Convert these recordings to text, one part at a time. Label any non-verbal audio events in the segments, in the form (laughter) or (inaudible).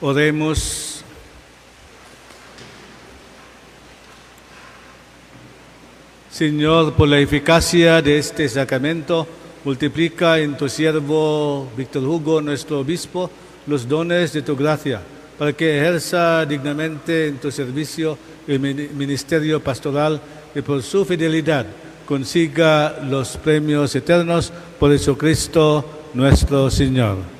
Oremos. Señor, por la eficacia de este sacramento, multiplica en tu siervo Víctor Hugo, nuestro obispo, los dones de tu gracia, para que ejerza dignamente en tu servicio el ministerio pastoral y por su fidelidad consiga los premios eternos por Jesucristo nuestro Señor.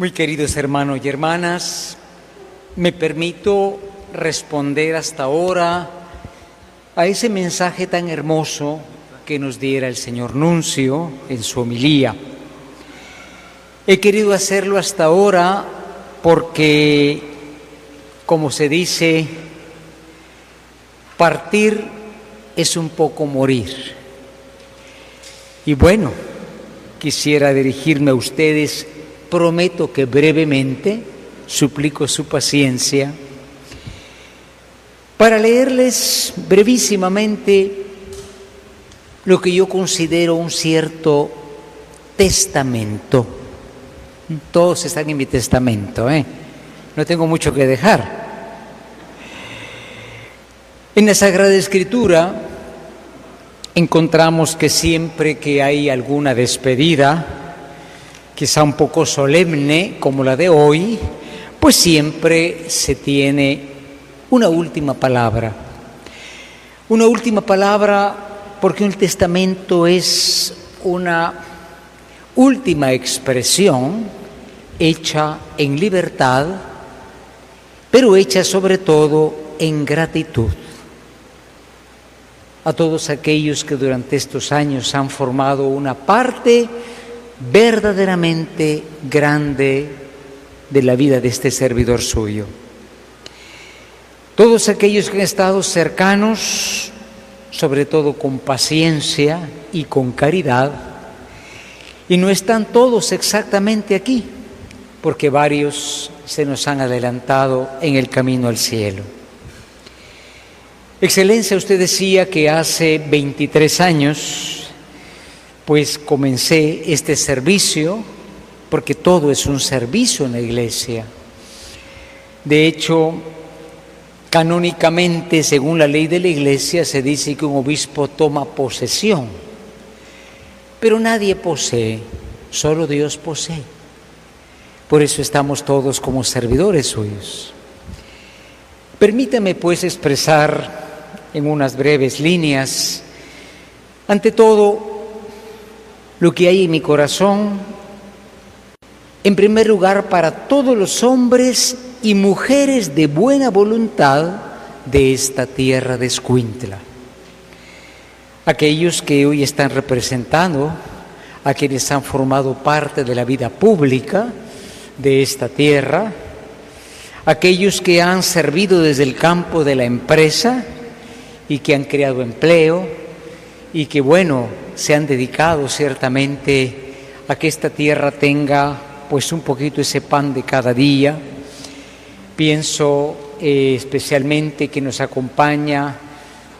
Muy queridos hermanos y hermanas, me permito responder hasta ahora a ese mensaje tan hermoso que nos diera el señor Nuncio en su homilía. He querido hacerlo hasta ahora porque, como se dice, partir es un poco morir. Y bueno, quisiera dirigirme a ustedes, prometo que brevemente, suplico su paciencia, para leerles brevísimamente lo que yo considero un cierto testamento. Todos están en mi testamento, ¿eh? No tengo mucho que dejar. En la Sagrada Escritura encontramos que siempre que hay alguna despedida, quizá un poco solemne como la de hoy, pues siempre se tiene una última palabra. Una última palabra porque el testamento es una última expresión hecha en libertad, pero hecha sobre todo en gratitud a todos aquellos que durante estos años han formado una parte verdaderamente grande de la vida de este servidor suyo. Todos aquellos que han estado cercanos sobre todo con paciencia y con caridad. Y no están todos exactamente aquí, porque varios se nos han adelantado en el camino al cielo. Excelencia, usted decía que hace 23 años, pues comencé este servicio, porque todo es un servicio en la iglesia. De hecho, Canónicamente, según la ley de la Iglesia, se dice que un obispo toma posesión, pero nadie posee, solo Dios posee. Por eso estamos todos como servidores suyos. Permítame pues expresar en unas breves líneas, ante todo, lo que hay en mi corazón, en primer lugar para todos los hombres y mujeres de buena voluntad de esta tierra de Escuintla. Aquellos que hoy están representando, a quienes han formado parte de la vida pública de esta tierra, aquellos que han servido desde el campo de la empresa y que han creado empleo y que, bueno, se han dedicado ciertamente a que esta tierra tenga pues un poquito ese pan de cada día, Pienso eh, especialmente que nos acompaña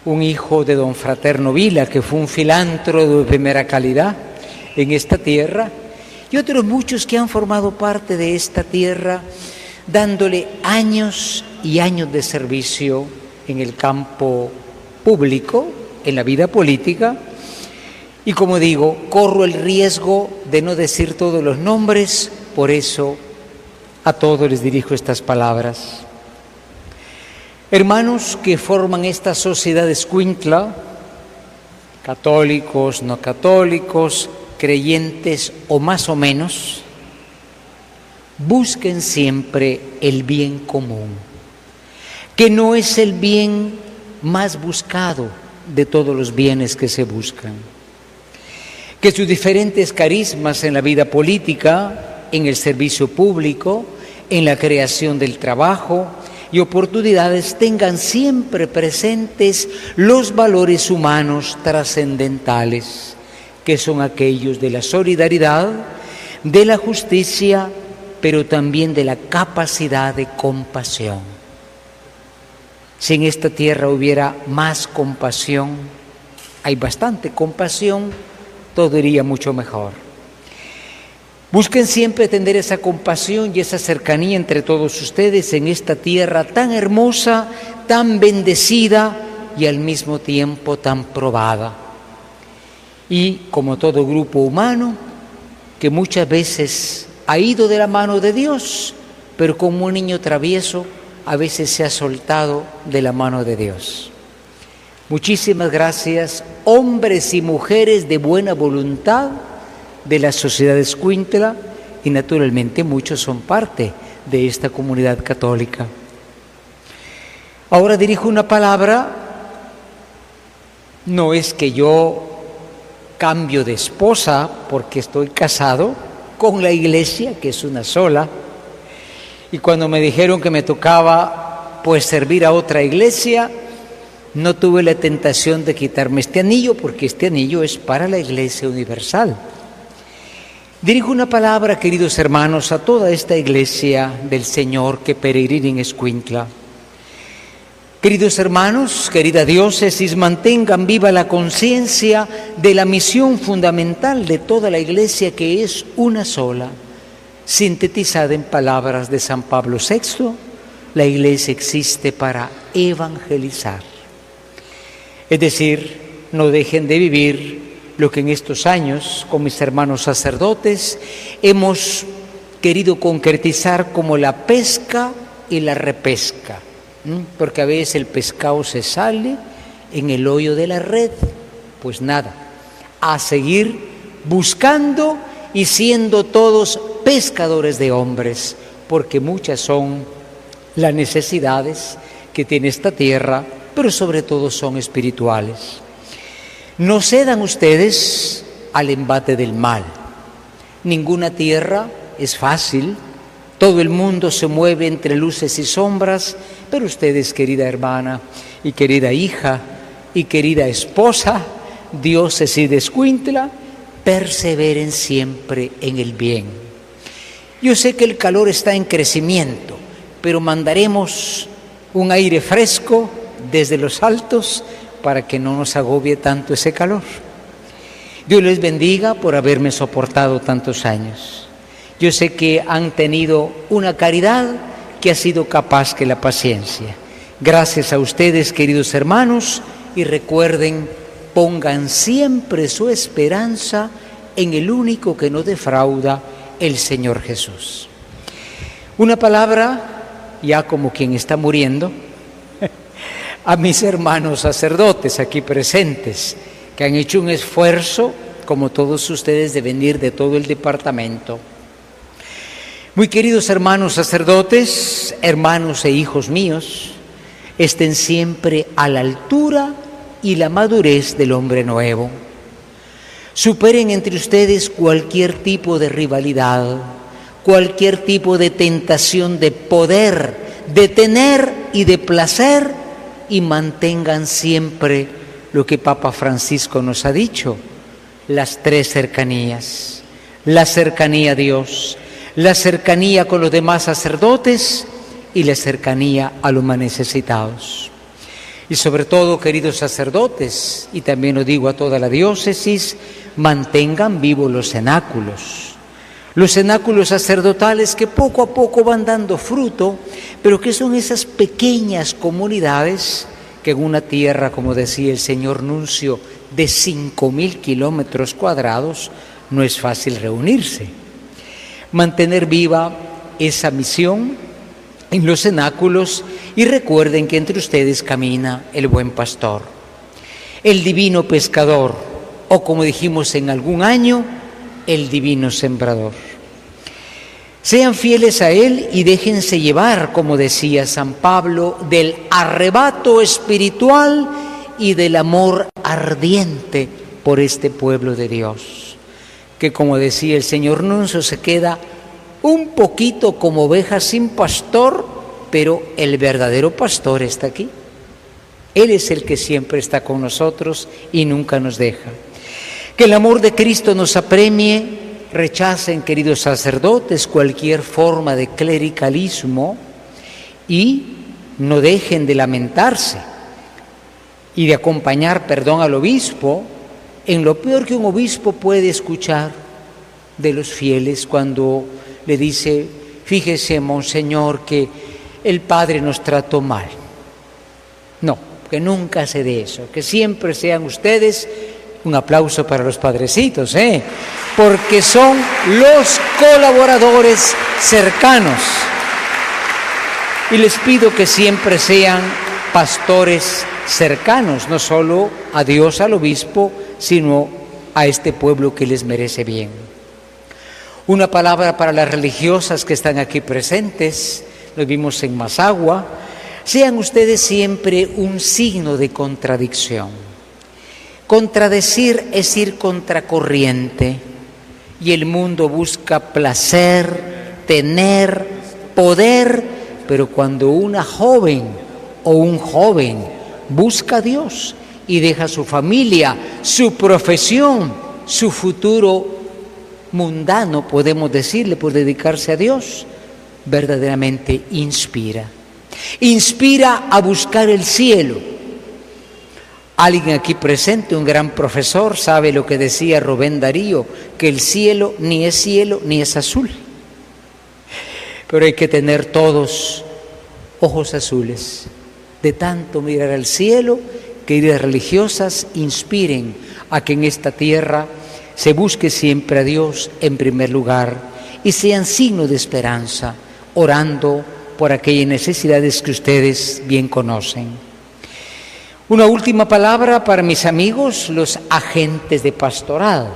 un hijo de don Fraterno Vila, que fue un filántropo de primera calidad en esta tierra, y otros muchos que han formado parte de esta tierra, dándole años y años de servicio en el campo público, en la vida política, y como digo, corro el riesgo de no decir todos los nombres, por eso a todos les dirijo estas palabras. Hermanos que forman esta sociedad escuintla, católicos, no católicos, creyentes o más o menos, busquen siempre el bien común, que no es el bien más buscado de todos los bienes que se buscan, que sus diferentes carismas en la vida política, en el servicio público, en la creación del trabajo y oportunidades tengan siempre presentes los valores humanos trascendentales, que son aquellos de la solidaridad, de la justicia, pero también de la capacidad de compasión. si en esta tierra hubiera más compasión, hay bastante compasión, todo iría mucho mejor. Busquen siempre tener esa compasión y esa cercanía entre todos ustedes en esta tierra tan hermosa, tan bendecida y al mismo tiempo tan probada. Y como todo grupo humano, que muchas veces ha ido de la mano de Dios, pero como un niño travieso, a veces se ha soltado de la mano de Dios. Muchísimas gracias, hombres y mujeres de buena voluntad de la sociedad escuintla y naturalmente muchos son parte de esta comunidad católica. Ahora dirijo una palabra, no es que yo cambio de esposa porque estoy casado con la iglesia, que es una sola, y cuando me dijeron que me tocaba pues servir a otra iglesia, no tuve la tentación de quitarme este anillo porque este anillo es para la iglesia universal. Dirijo una palabra, queridos hermanos, a toda esta iglesia del Señor que peregrina en Escuintla. Queridos hermanos, querida diócesis, mantengan viva la conciencia de la misión fundamental de toda la iglesia que es una sola Sintetizada en palabras de San Pablo VI, la iglesia existe para evangelizar. Es decir, no dejen de vivir lo que en estos años, con mis hermanos sacerdotes, hemos querido concretizar como la pesca y la repesca. Porque a veces el pescado se sale en el hoyo de la red. Pues nada, a seguir buscando y siendo todos pescadores de hombres, porque muchas son las necesidades que tiene esta tierra, pero sobre todo son espirituales. No cedan ustedes al embate del mal. Ninguna tierra es fácil, todo el mundo se mueve entre luces y sombras, pero ustedes, querida hermana y querida hija y querida esposa, Dios se descuintla, perseveren siempre en el bien yo sé que el calor está en crecimiento, pero mandaremos un aire fresco desde los altos para que no nos agobie tanto ese calor. Dios les bendiga por haberme soportado tantos años. Yo sé que han tenido una caridad que ha sido capaz que la paciencia. Gracias a ustedes, queridos hermanos, y recuerden, pongan siempre su esperanza en el único que no defrauda, el Señor Jesús. Una palabra, ya como quien está muriendo, a mis hermanos sacerdotes aquí presentes, que han hecho un esfuerzo, como todos ustedes, de venir de todo el departamento. Muy queridos hermanos sacerdotes, hermanos e hijos míos, estén siempre a la altura y la madurez del hombre nuevo Superen entre ustedes cualquier tipo de rivalidad, cualquier tipo de tentación de poder, de tener y de placer y mantengan siempre lo que Papa Francisco nos ha dicho, las tres cercanías, la cercanía a Dios, la cercanía con los demás sacerdotes y la cercanía a los más necesitados. Y sobre todo, queridos sacerdotes, y también lo digo a toda la diócesis, mantengan vivos los cenáculos. Los cenáculos sacerdotales que poco a poco van dando fruto, pero que son esas pequeñas comunidades que en una tierra, como decía el señor Nuncio, de cinco mil kilómetros cuadrados, no es fácil reunirse. Mantener viva esa misión en los cenáculos y recuerden que entre ustedes camina el buen pastor, el divino pescador, o como dijimos en algún año, el divino sembrador. Sean fieles a Él y déjense llevar, como decía San Pablo, del arrebato espiritual y del amor ardiente por este pueblo de Dios, que como decía el Señor Nuncio, se queda un poquito como oveja sin pastor, pero el verdadero pastor está aquí. Él es el que siempre está con nosotros y nunca nos deja. Que el amor de Cristo nos apremie, rechacen, queridos sacerdotes, cualquier forma de clericalismo y no dejen de lamentarse y de acompañar perdón al obispo en lo peor que un obispo puede escuchar de los fieles cuando le dice, fíjese, monseñor, que el Padre nos trató mal. No, que nunca se de eso, que siempre sean ustedes un aplauso para los padrecitos, ¿eh? porque son los colaboradores cercanos. Y les pido que siempre sean pastores cercanos, no solo a Dios, al obispo, sino a este pueblo que les merece bien. Una palabra para las religiosas que están aquí presentes, lo vimos en Masagua, sean ustedes siempre un signo de contradicción Contradecir es ir contracorriente y el mundo busca placer, tener, poder, pero cuando una joven o un joven busca a Dios y deja su familia, su profesión, su futuro mundano, podemos decirle, por dedicarse a Dios, verdaderamente inspira. Inspira a buscar el cielo Alguien aquí presente, un gran profesor, sabe lo que decía Rubén Darío, que el cielo ni es cielo ni es azul. Pero hay que tener todos ojos azules, de tanto mirar al cielo, que ideas religiosas inspiren a que en esta tierra se busque siempre a Dios en primer lugar y sean signo de esperanza, orando por aquellas necesidades que ustedes bien conocen. Una última palabra para mis amigos, los agentes de pastorado.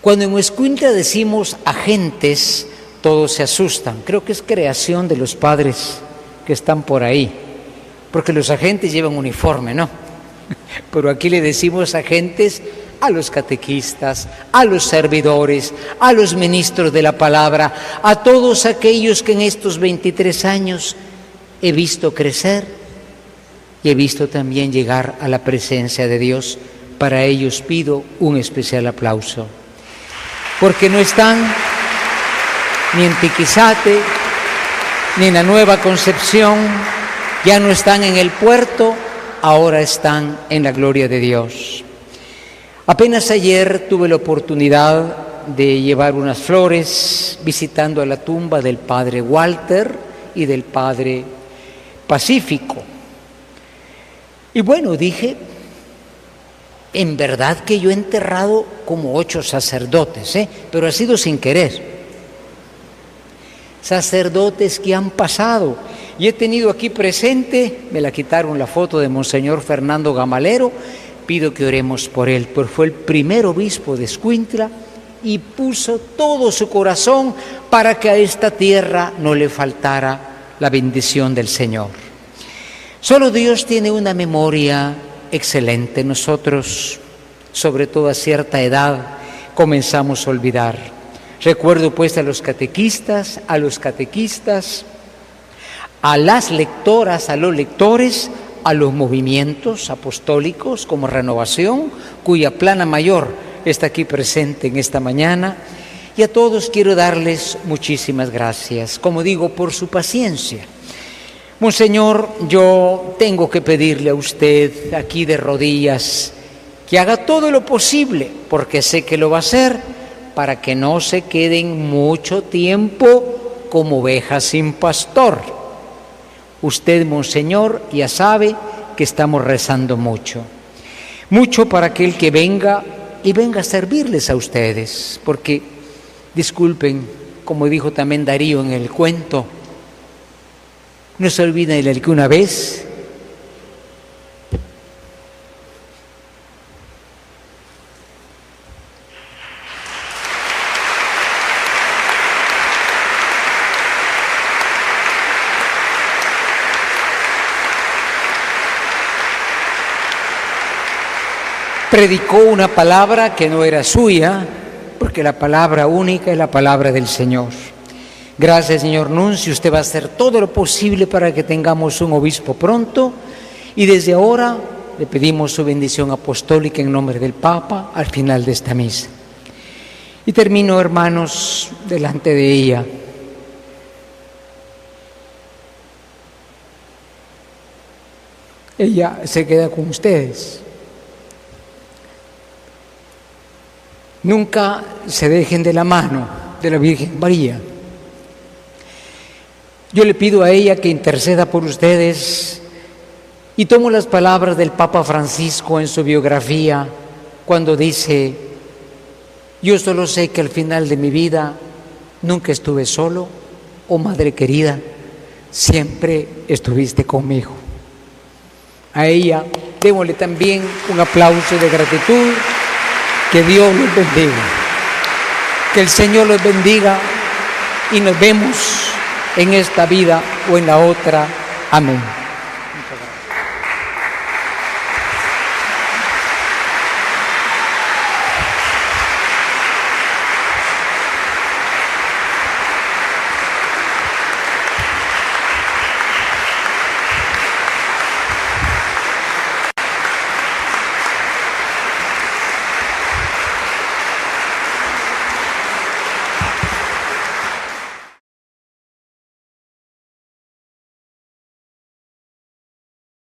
Cuando en Escuintla decimos agentes, todos se asustan. Creo que es creación de los padres que están por ahí, porque los agentes llevan uniforme, ¿no? (laughs) Pero aquí le decimos agentes a los catequistas, a los servidores, a los ministros de la palabra, a todos aquellos que en estos 23 años he visto crecer y he visto también llegar a la presencia de Dios. Para ellos pido un especial aplauso, porque no están ni en Tiquizate, ni en la Nueva Concepción, ya no están en el puerto, ahora están en la gloria de Dios. Apenas ayer tuve la oportunidad de llevar unas flores visitando a la tumba del padre Walter y del padre Pacífico. Y bueno, dije, en verdad que yo he enterrado como ocho sacerdotes, ¿eh? pero ha sido sin querer. Sacerdotes que han pasado. Y he tenido aquí presente, me la quitaron la foto de Monseñor Fernando Gamalero, pido que oremos por él, porque fue el primer obispo de Escuintla y puso todo su corazón para que a esta tierra no le faltara la bendición del Señor. Solo Dios tiene una memoria excelente. Nosotros, sobre todo a cierta edad, comenzamos a olvidar. Recuerdo pues a los catequistas, a los catequistas, a las lectoras, a los lectores, a los movimientos apostólicos como renovación, cuya plana mayor está aquí presente en esta mañana. Y a todos quiero darles muchísimas gracias, como digo, por su paciencia Monseñor, yo tengo que pedirle a usted aquí de rodillas que haga todo lo posible, porque sé que lo va a hacer, para que no se queden mucho tiempo como ovejas sin pastor. Usted, Monseñor, ya sabe que estamos rezando mucho. Mucho para aquel que venga y venga a servirles a ustedes, porque, disculpen, como dijo también Darío en el cuento, no se olviden de que una vez predicó una palabra que no era suya, porque la palabra única es la palabra del Señor. Gracias, señor Nuncio. Usted va a hacer todo lo posible para que tengamos un obispo pronto. Y desde ahora le pedimos su bendición apostólica en nombre del Papa al final de esta misa. Y termino, hermanos, delante de ella. ella se queda con ustedes. Nunca se dejen de la mano de la Virgen María. Yo le pido a ella que interceda por ustedes y tomo las palabras del Papa Francisco en su biografía cuando dice, yo solo sé que al final de mi vida nunca estuve solo, oh Madre querida, siempre estuviste conmigo. A ella démosle también un aplauso de gratitud, que Dios los bendiga, que el Señor los bendiga y nos vemos en esta vida o en la otra. Amén.